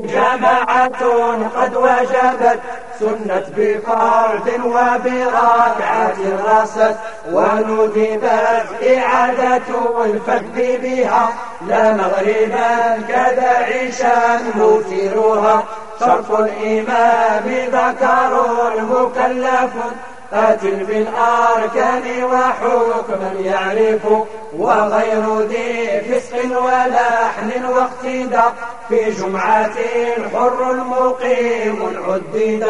جماعة قد وجبت سنت بفرد وبركعة رست وندبت إعادة الفقد بها لا مغربا كذا عشاء موترها شرف الإمام ذكر مكلف آت بالأركان وحكما يعرف. وغير ذي فسق ولحن واقتدى في جمعة حر مقيم عدد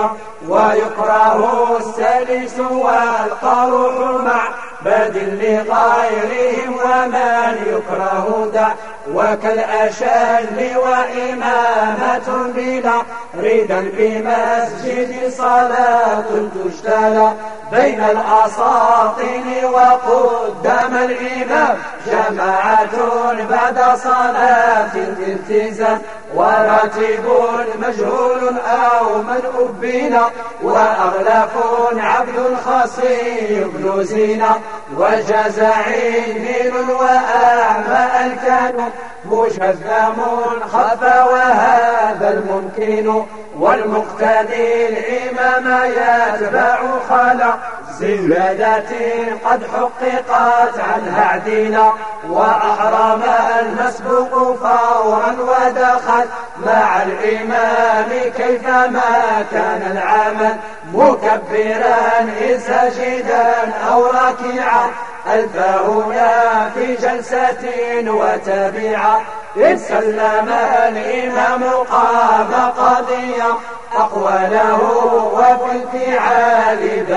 ويكره السلس والقروح مع بدل لغيرهم ومن يكره دع وكالأشل وإمامة بلا ردا بمسجد صلاة تجتلى. بين الأساطين وقدام الإمام جماعة بعد صلاة الالتزام. وراتب مجهول أو من أبينا وأغلف عبد خصي بن زينة وجزع ميل وأعمى الكانوا مجذم خفى وهذا الممكن والمقتدي الإمام يتبع خلا زيادات قد حققت عنها عدينا وأحرم المسبوق فورا ودخل مع الإمام كيفما كان العمل مكبرا ساجدا أو راكعا. الفاهنا في جلسة وتبعا إذ سلم الإمام قام قضيا أقواله وفي الفعال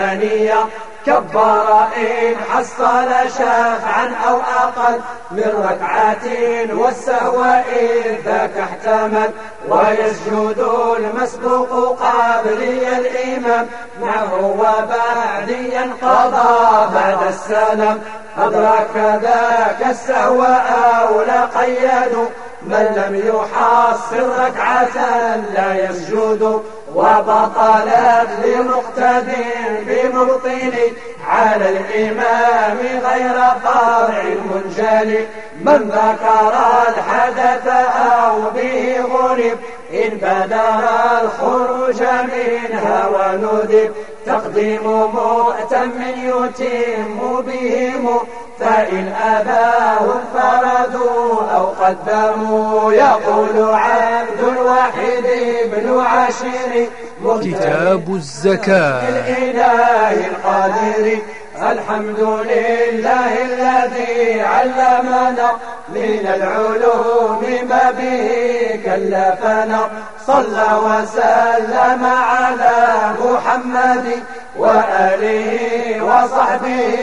بنيا كبر إن حصل شافعا أو أقل من ركعة والسهو إن ذاك احتمل. ويسجد المسبوق قابلي الإمام معه وبعديا قضى بعد السلام. أدرك ذاك السهو أو لا قيدوا من لم يحصل ركعة لا يسجد. وبطلت لمقتد بمبطل على الإمام غير فرع منجلي من ذكر الحدث أو به غرب إن بدر الخروج منها وندب تقديم مؤتم يتم بهم فإن أباه انفردوا قدموا يقول عبد الواحد بن عشير كتاب الزكاة. الإله القادر. الحمد لله الذي علمنا من العلوم ما به كلفنا. صلى وسلم على محمد وآله وصحبه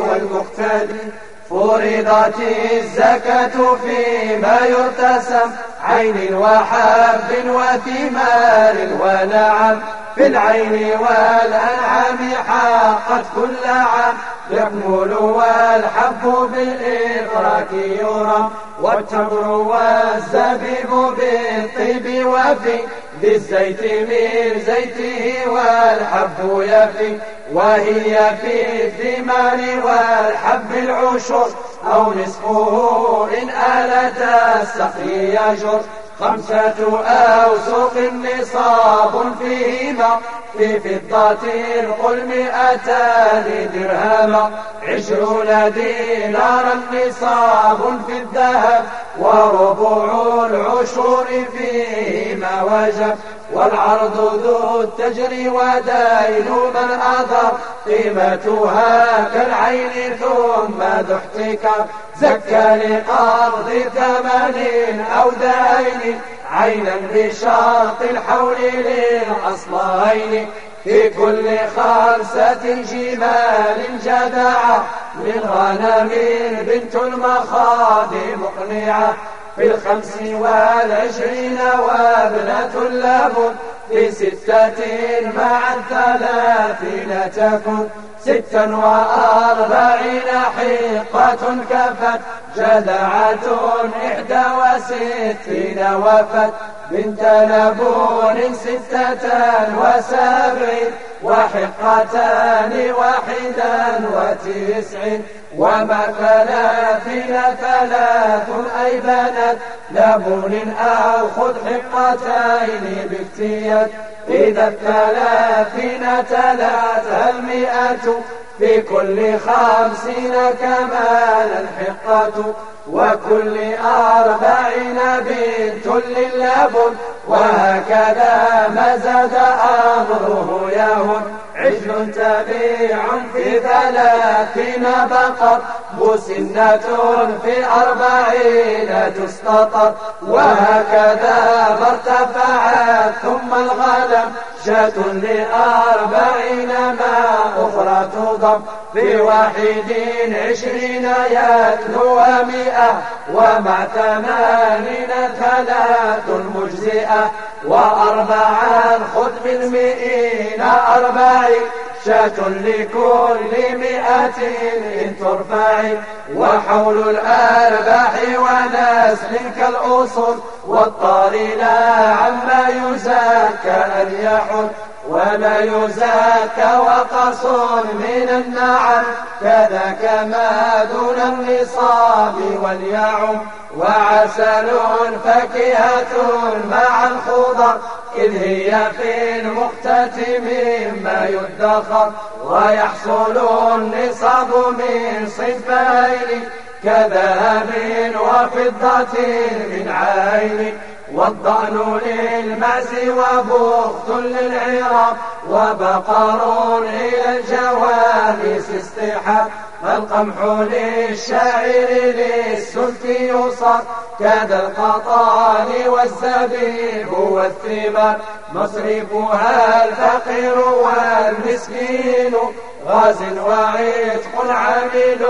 والمقتدي. فرضت الزكاة فيما يرتسم عين وحب وثمار ونعم. في العين والأنعام حقت كل عام. يكمل والحب بالإدراك يرى والتمر والزبيب بالطيب وفي بالزيت من زيته والحب يفي وهي في الثمار والحب العشر. أو نصفه إن آلت السقي يجر. خمسة أوسق نصاب فيهما في فضة قل مئتان درهما عشرون دينارا نصاب في الذهب. وربع العشور فيهما وجب والعرض ذو التجري ودين من أضر قيمتها كالعين ثم ذو احتكار زكى لقرض ثمن أو دين عينا بشرط الحول للأصلين. في كل خمسة جمال جدعة من غنم بنت المخاض مقنعة. في الخمس والعشرين وابنة اللبن في ستة مع الثلاثين تكون. ستا وأربعين حقة كفت جدعة إحدى وستين وفت. بنت لبون ستة وسبعين وحقتان واحدا وتسعين وما ثلاثين ثلاث أي بنت لبون أو خذ حقتين بافتيت إذا الثلاثين تلات المئة في كل خمسين كمال الحقة وكل أربعين بنت للبن وهكذا ما زاد أمره يهن عجل تبيع في ثلاثين بقر مسنة في أربعين تستطر وهكذا ما ارتفعت ثم الغنم شاة لأربعين ما أخرى تضم في واحد عشرين يتلو مئة ومع ثمانين ثلاث مجزئة. وأربعا خذ بالمئين أربعين. شاة لكل مئة إن ترفعي. وحول الأرباح ونسل كالأصول والطار لا عما يزكى أن يحل ولا يزكى وقص من النعم كذاك ما دون النصاب واليعم وعسل فكهة مع الخضر إذ هي في المختتم ما يدخر ويحصل النصاب من صفين كذهب وفضة من عين والضأن للمعز وبخت للعراق وبقر إلى الجوانس استحاب القمح للشاعر للسلك يصاب كذا القطان والزبيب والثمار مصرفها الفقير والمسكين غاز وعتق عامل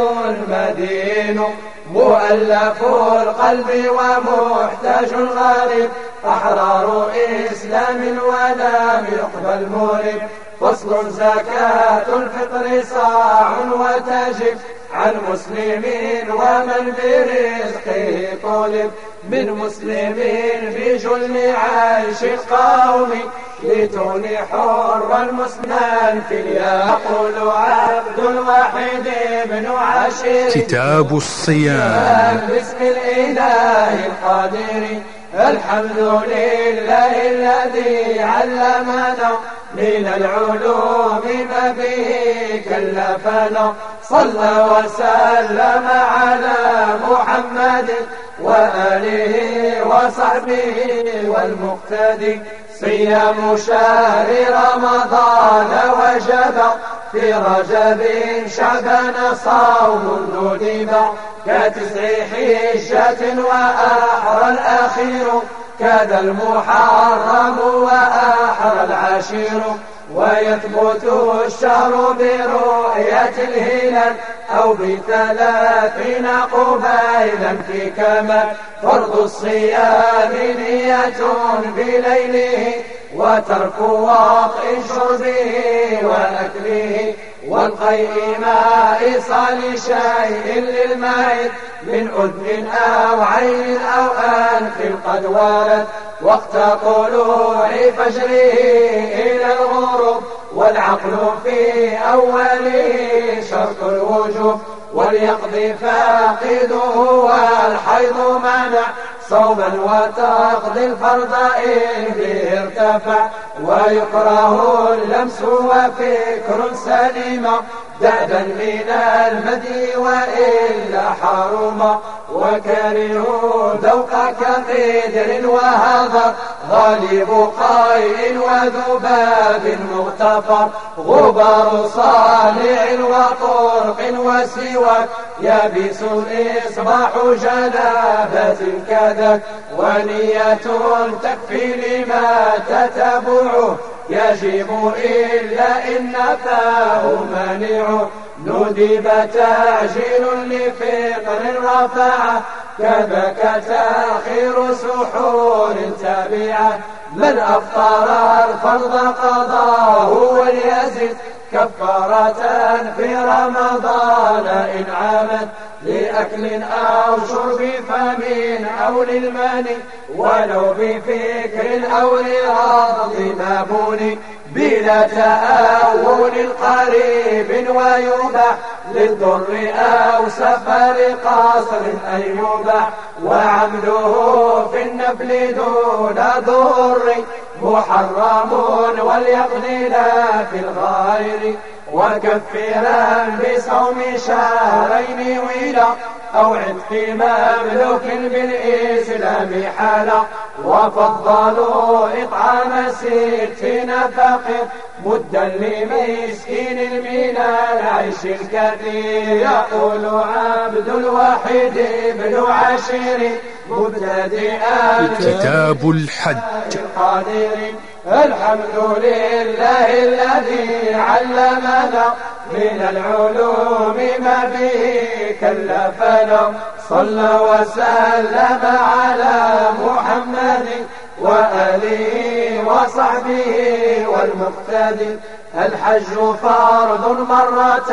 مدين مؤلف القلب ومحتاج غريب أحرار إسلام ولم يقبل مريب فصل زكاة الفطر صاع وتجب عن مسلم ومن برزقه طلب من مسلم في جل عيش القوم لتون حرا مسلما في يقول عبد الواحد بن عشير كتاب الصيام. باسم الإله القادر الحمد لله الذي علمنا من العلوم ما به كلفنا. صلى وسلم على محمد وآله وصحبه والمقتدي. صيام شهر رمضان وجب في رجب شعبان صوم ندب كتسع حجة وأحرى الأخير. كذا المحرم وأحرى العشير. ويثبت الشهر برؤية الهلال أو بثلاثين في كمال فرض الصيام نية بليله وترك وقع شربه وأكله والقيء ما إيصال شيء للميت من أذن أو عين أو أنف قد ولد وقت طلوع فجره إلى الغروب والعقل في أوله شرط الوجوب وليقضي فاقده والحيض منع صوما وتقضي الفرض إن به ارتفع ويكره اللمس وفكر سليم. دعبا من المدي وإلا حرم وكرهوا ذوق كقدر وهذا غالب قيء وذباب مغتفر غبار صالع وطرق وسواك يابس إصباح جنابة كذاك ونية تكفي لما تتبعه. يجب إلا إن فاه مانع ندب تاجيل لفطر رفعه كذاك تاخير سحور تابعه من أفطر الفرض قضاه وليزد. كفارة في رمضان إن عامت لأكل أو شرب فمن أو للماني ولو بفكر أو لغض مابون بلا تأول قريب ويباح للضر أو سفر قصر أي مباح وعمله في النفل دون ضر محرم وليقضي لا في الغير. وكفرا بصوم شهرين ولا أو عتق مملوك بالإسلام حالا وفضلوا إطعام ستين فقير مدا لمسكين من العيش الكثير. يقول عبد الواحد بن عشير مبتدئا كتاب الحج. القادر الحمد لله الذي علمنا من العلوم ما به كلفنا. صلى وسلم على محمد وآله وصحبه والمقتدي. الحج فرض مرة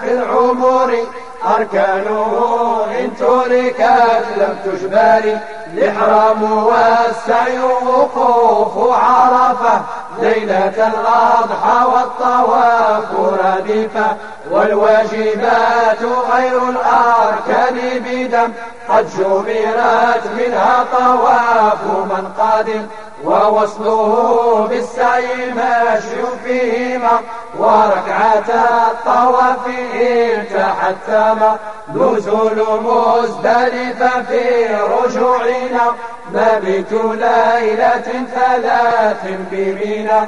في العمر. أركانه إن تركت لم تجبر الإحرام والسعي وقوف عرفة ليلة الأضحى والطواف رديفة والواجبات غير الأركان بدم قد جبرت منها طواف من قادم ووصله بالسعي ماشي فيهما وركعتا الطواف إن تحتما نزول مزدلفة في رجوعنا مبيت ليلة ثلاث بمنا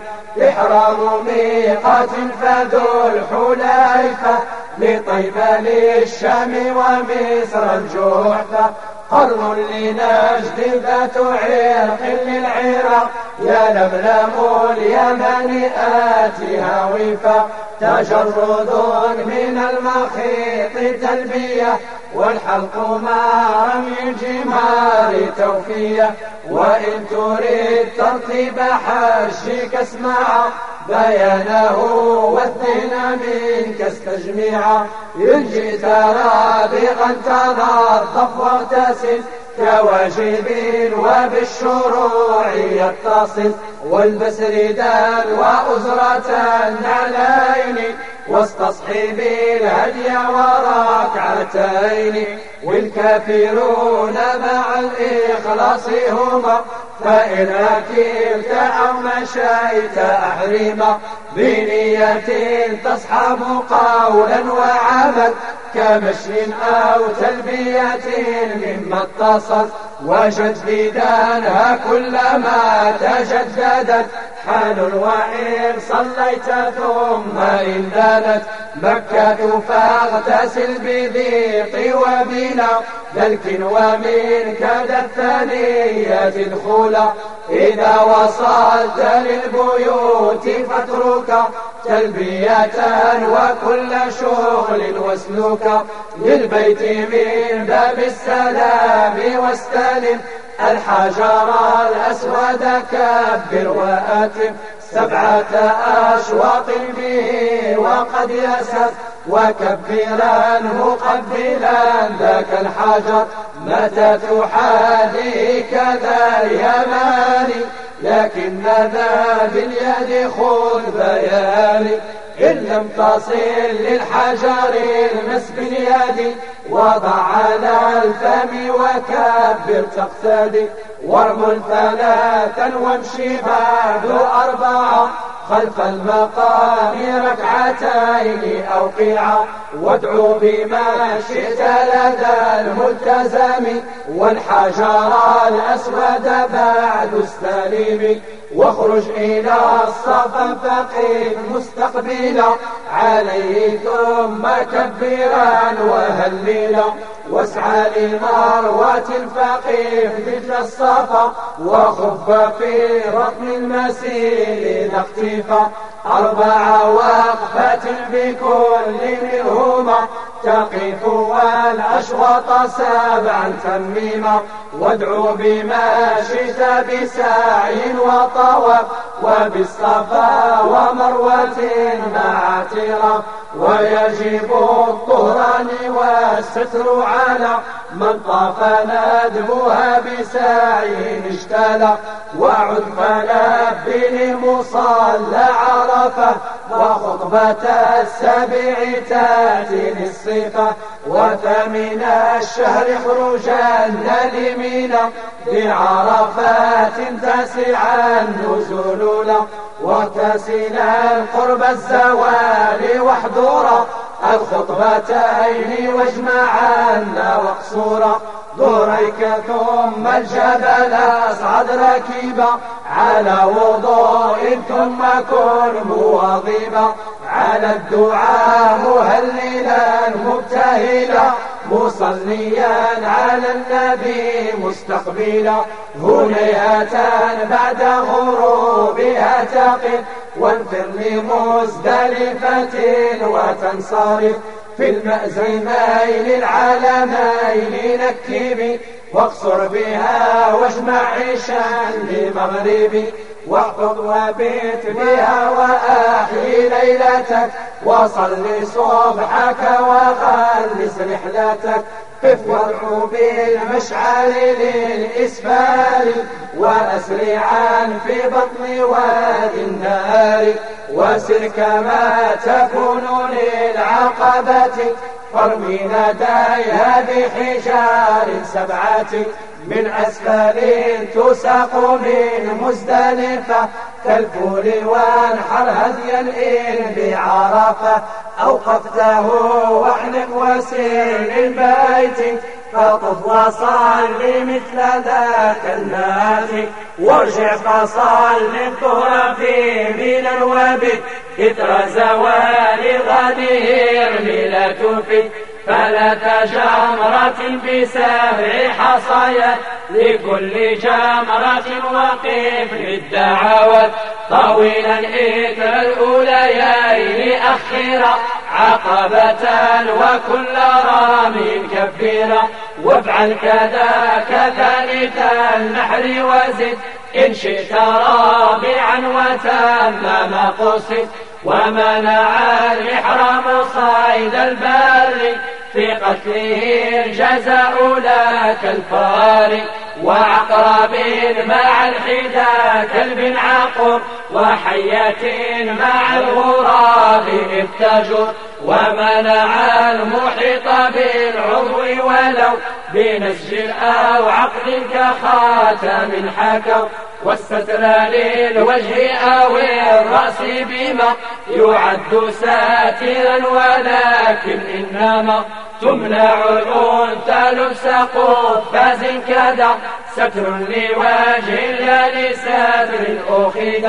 إحرام ميقات فذو الحليفة لطيبة للشام ومصر الجحفة. قرن لنجد ذات عرق للعراق. يا لملم اليمن آتها وفا. تجرد من المخيط تلبية. والحلق مع الجمار توفية. وإن تريد ترتيب حشك اسمع. بيانه واثنين منك استجميعا إن جئت رابغا تنظف واغتسل كواجب وبالشروع يتصل. والبس ردان وأزرة النعلين واستصحب الهدي وركعتين والكافرون مع الإخلاص هما فإن أكلت أو مشيت أحرما بنية تصحب قولا وعمل كمشي أو تلبية مما اتصل. وجددانها كلما تجددت. حال وإن صليت ثم إن دانت. مكة فاغتسل بذيق وبنا ومن كاد الثانية دخولا إذا وصلت للبيوت فاترك تلبية وكل شغل واسلوك للبيت من باب السلام واستلم الحجر الأسود كبر وأتم سبعة أشواط به وقد يسر وكبرا مقبلا ذاك الحجر متى تحاذي كذا اليماني لكن ذا باليد خذ بياني؟ إن لم تصل للحجر المس باليد وضع على الفم وكبر تقتدي. وارمل ثلاثا وامشي بعد أربعة. خلف المقام ركعتين أو قيعة وادعو بما شئت لدى الملتزم. والحجر الأسود بعد استلم واخرج إلى الصفا فقف مستقبلا. عليه ثم كبرا وهللا. واسعى لمروة الفقيف مثل الصفا وخف في رطم المسير إذا اختفى. أربع وقفات بكل منهما تقف والأشواط سبعا تميما. وادعو بما شئت بسعي وطواف وبالصفا ومروة مع اعتراف. ويجب الطهران والستر على من طاف ندبها بسعي اشتلى وعد فلبي لمصلى عرفه وخطبة السبع تاتي للصفة. وثمن الشهر خروجا نلمنا بعرفات تسعا نزولنا وتسلا قرب الزوال واحضرا الخطبتين واجمعنا واقصورا دوريك ثم الجبل أصعد ركيبا على وضوء ثم كن مواظبا. على الدعاء مهللا مبتهلا مصليا على النبي مستقبلا. هنيئة بعد غروبها تقف وانفر لمزدلفة وتنصرف. في المأزمين العالمين نكبي واقصر بها واجمع عيشا لمغربي واحفظ وبيت بها وأحيي ليلتك. وصل صبحك وخلص رحلتك قف وادعو بالمشعل للإسفار. وأسرعا في بطن وادي النار. وسر كما تكون للعقبة. فارمي ندايا بحجار سبعة من أسفل تساق من مزدلفة كالفول وانحر هديا إن بعرفة أوقفته واحلق وسير البيت فطف وصل مثل ذاك الناس وارجع فصل الظهر في من وبت إثر زوال غده ارملة في فلة جمرة بسبع حصيات لكل جمرة وقف للدعوات. طويلا إثر الأوليين أخيرا عقبة وكل رامي كبيرا. وافعل كذا كذلك النحر وزد إن شئت رابعا وتم قصد. ومنع الإحرام صيد البر. في قتله الجزاء لا كالفار وعقرب مع الحدا كلب عقر. وحية مع الغراب افتجر ومنع المحيط بالعضو ولو. بنسج أو عقد كخاتم حكوا والستر للوجه أو الرأس بما يعد ساترا ولكن إنما تمنع الأنثى لبس قفاز كذا. ستر لوجه لا لستر أخذ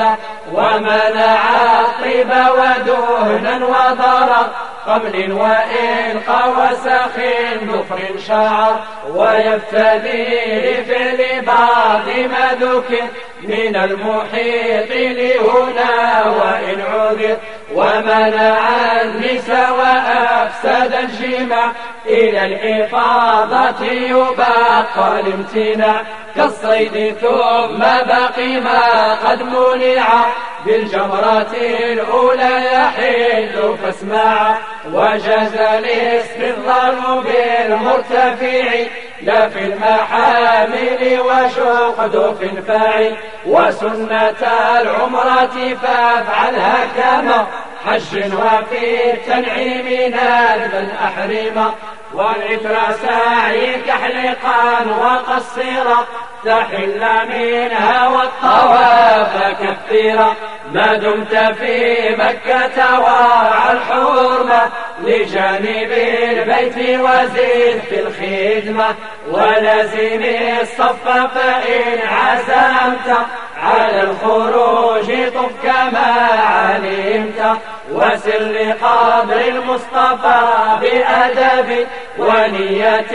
ومنع الطيب ودهنا وضرر. قبل وإلقى وسخ ظفر شعر ويفتدي لفعل بعض ما ذكر من المحيط لهنا وإن عذر ومنع النساء وأفسد الجماع. إلى الحفاظة يبقى الامتناع. كالصيد ثم بقي ما قد منع. بالجمرة الأولى يحل فاسمع. وجاز الاستظلال بالمرتفع. لا في المحامل وشقد في الفاعل وسنة العمرة فافعلها كما حج وفي التنعيم ندبا أحرما. والإثر سعيك حلقا وقصيرا. تحل منها والطواف كثيرا. ما دمت في مكة وعى الحرمة لجانب البيت وزيد في الخدمة. ولزم الصف فإن عزمت على الخروج طف كما علمت. وسر لقبر المصطفى بأدب ونية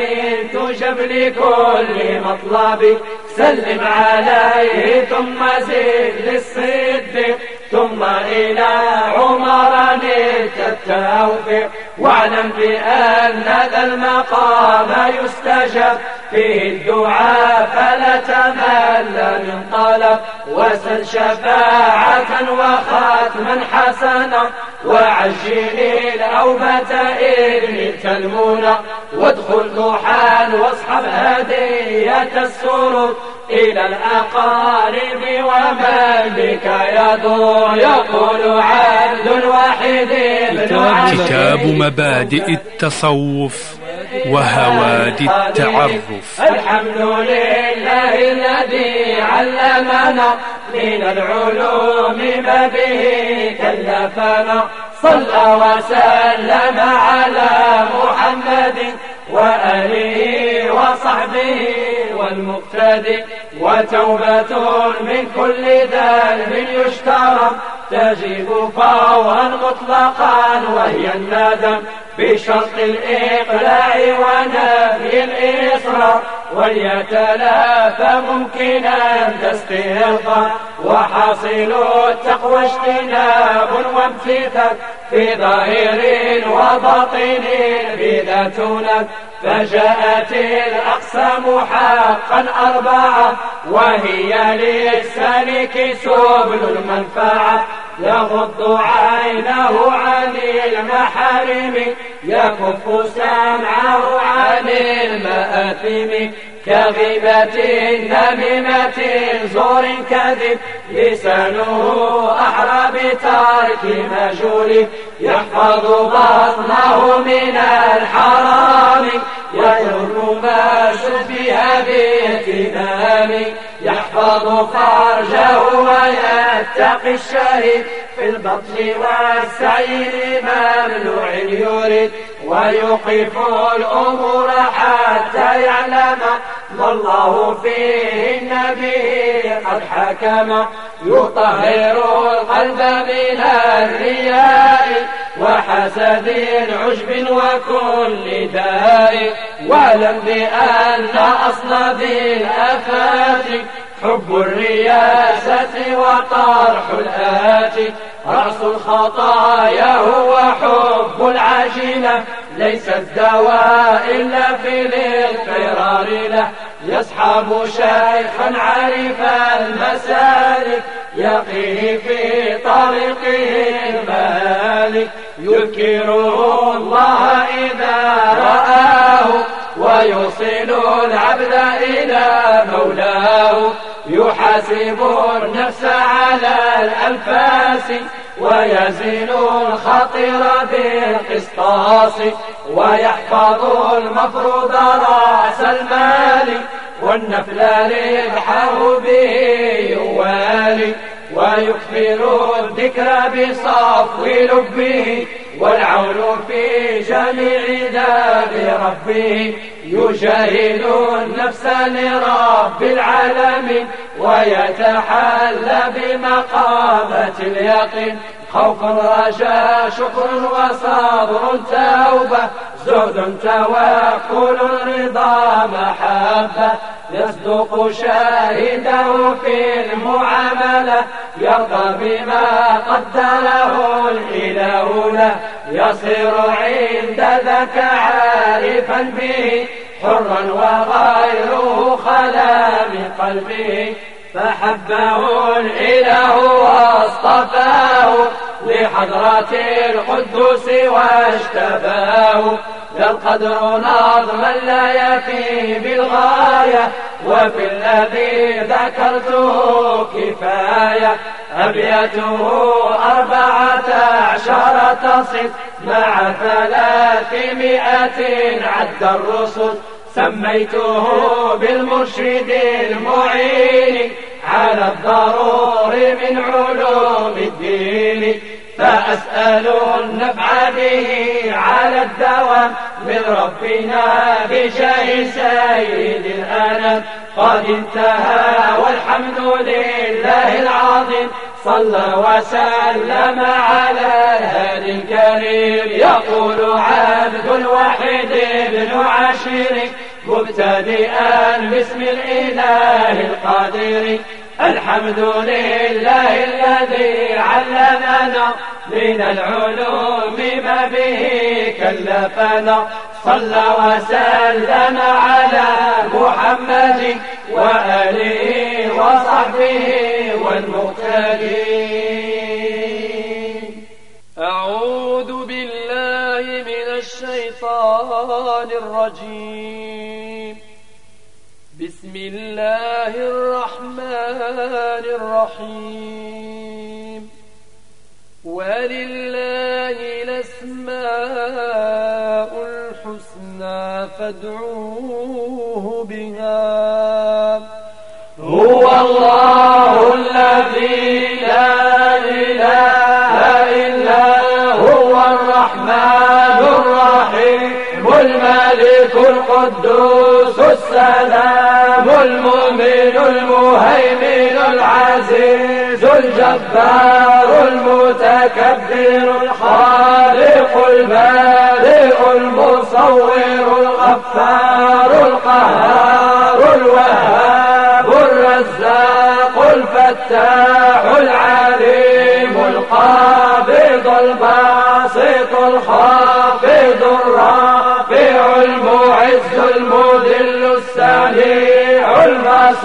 تجب لكل مطلب. سلم عليه ثم زد للصدق ثم إلى عمر نلت التوفيق واعلم بأن ذا المقام يستجب. فيه الدعاء فلا تمل من طلب. وسل شفاعة وختما حسنا. وعجل الأوبة إذن تلمون وادخل ضحى واصحب هدية السرور إلى الأقارب ومن بك يدور. يقول عبد الواحد كتاب مبادئ التصوف. وهوادي التعرف. الحمد لله الذي علمنا من العلوم ما به كلفنا. صلى وسلم على محمد وآله وصحبه والمقتدي. وتوبة من كل ذنب يشترى. تجب فورا مطلقا وهي الندم بشرط الإقلاع ونفي الإصرار. وليتلافى ممكنا تستيقا وحاصل التقوى اجتناب وامتثال في ظاهر وباطن بذاتنا فجاءت الأقسام حقا أربعة وهي للسالك سبل المنفعة. يغض عينه عن المحارم يكف سمعه عن المآثم. كغيبة نميمة زور كذب لسانه أحرى بترك مجهول. يحفظ بطنه من الحرام ويرم ما شبه باهتمام. يحفظ فرجه ويتقي الشهيد في البطن والسعير ممنوع يريد ويوقف الأمور حتى يعلم ما الله فيه النبي قد حكم يطهر القلب من الرياء وحسد عجب وكل داء. واعلم بأن أصل ذي الآفات حب الرياسة وطرح الآت. رأس الخطايا هو حب العجلة ليس الدواء إلا في الاضطرار له. يصحب شيخا عارف المسالك يقيه في طريقه المالك يذكره الله إذا رآه ويوصل العبد إلى مولاه. يحاسب النفس على الأنفاس ويزن الخطر بالقسطاس ويحفظ المفروض رأس المال والنفل به يوالي ويكثر الذكر بصفو لبه والعون في جميع ذاب ربه يجاهد النفس لرب العالمين ويتحلى بمقامة اليقين. خوف رجاء شكر وصبر توبة زهد توكل رضا محبة. يصدق شاهده في المعاملة يرضى بما قدره الإله. له يصير عند ذاك عارفا به حرا وغيره خلا من قلبه فحبه الإله واصطفاه لحضرة القدوس واجتباه. ذا القدر نظما لا يفي بالغاية وفي الذي ذكرته كفاية. أبيته أربعة عشر تصف مع ثلاثمائة عد الرسل. سميته بالمرشد المعين على الضرور من علوم الدين. فأسأل النفع به على الدوام من ربنا بجاه سيد الأنام. قد انتهى والحمد لله العظيم. صلى وسلم على الهادي الكريم. يقول عبد الواحد بن عشير مبتدئا باسم الإله القادر. الحمد لله الذي علمنا من العلوم ما به كلفنا. صلى وسلم على محمد وآله وصحبه والمقتدين. الشيطان الرجيم. بسم الله الرحمن الرحيم. ولله الأسماء الحسنى فادعوه بها. هو الله الذي لا إله إلا هو الرحمن الملك القدوس السلام المؤمن المهيمن العزيز الجبار المتكبر الخالق البارئ المصور الغفار القهار الوهاب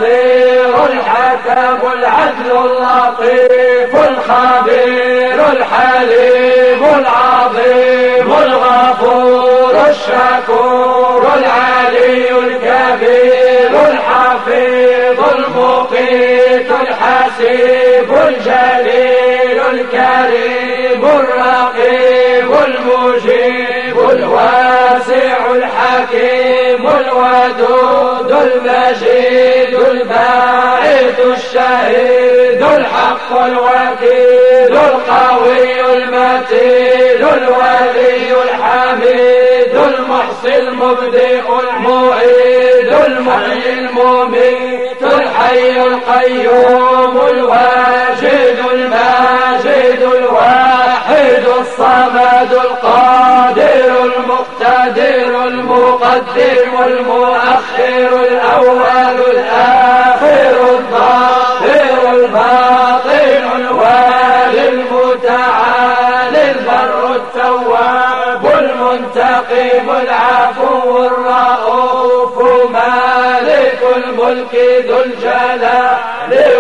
البصير الحكم العدل اللطيف الخبير الحليم العظيم الغفور الشكور العلي الكبير الحفيظ المقيت الحسيب الجليل الكريم الرقيب المجيب الواسع الحكيم الودود المجيد الباعث الشهيد الحق الوكيل القوي المتين الولي الحميد المحصي المبدئ المعيد المحيي المميت الحي القيوم الواجد الماجد الواحد الصمد القادر المقتدر المقدم المؤخر مالك الملك ذو الجلال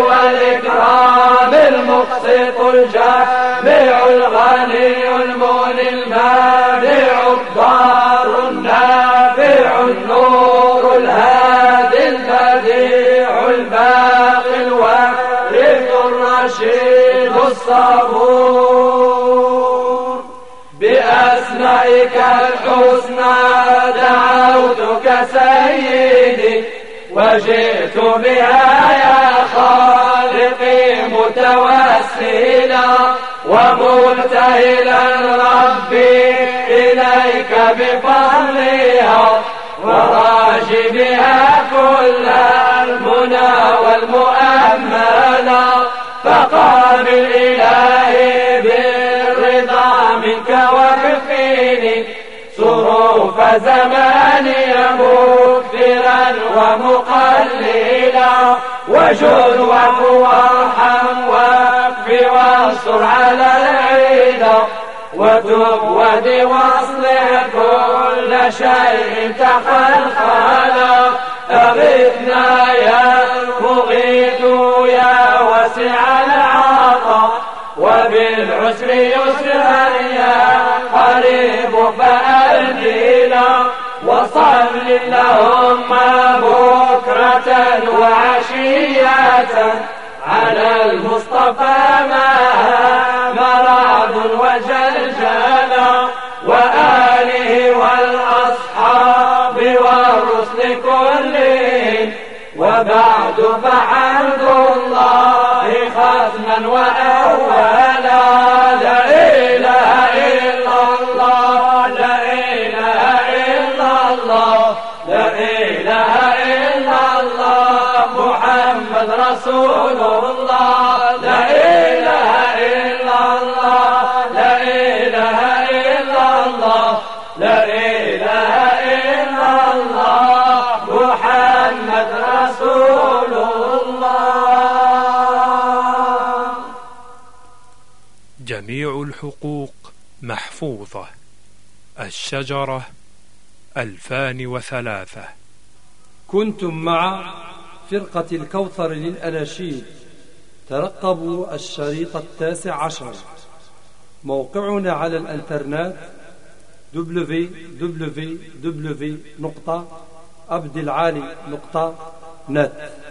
والإكرام المقسط الجامع الغني المغني المانع الضار النافع النور الهادي البديع الباقي الوارث الرشيد الصبور. بأسمائك الحسنى دعوتك سيدي وجئت بها يا خالقي متوسلا ومبتهلا ربي إليك بفضلها وراجي بها كل المنى والمؤملا فقابل إلهي بالرضا صروف زماني مكثرا ومقللا وجود وارحم وأكف واستر على العيدا وتب ودي واصلح كل شيء تخلخلا أغثنا يا مغيث يا واسع العطا وبالعسر يسرا يا قريب فأهدنا وصل اللهم بكرة وعشية على المصطفى ما مرض وجلجلا وآله والأصحاب والرسل كلهم وبعد فحمد الله ختما وأولا محفوظة الشجرة ألفان وثلاثة. كنتم مع فرقة الكوثر للأناشيد. ترقبوا الشريط التاسع عشر. موقعنا على الانترنت www.abdilali.net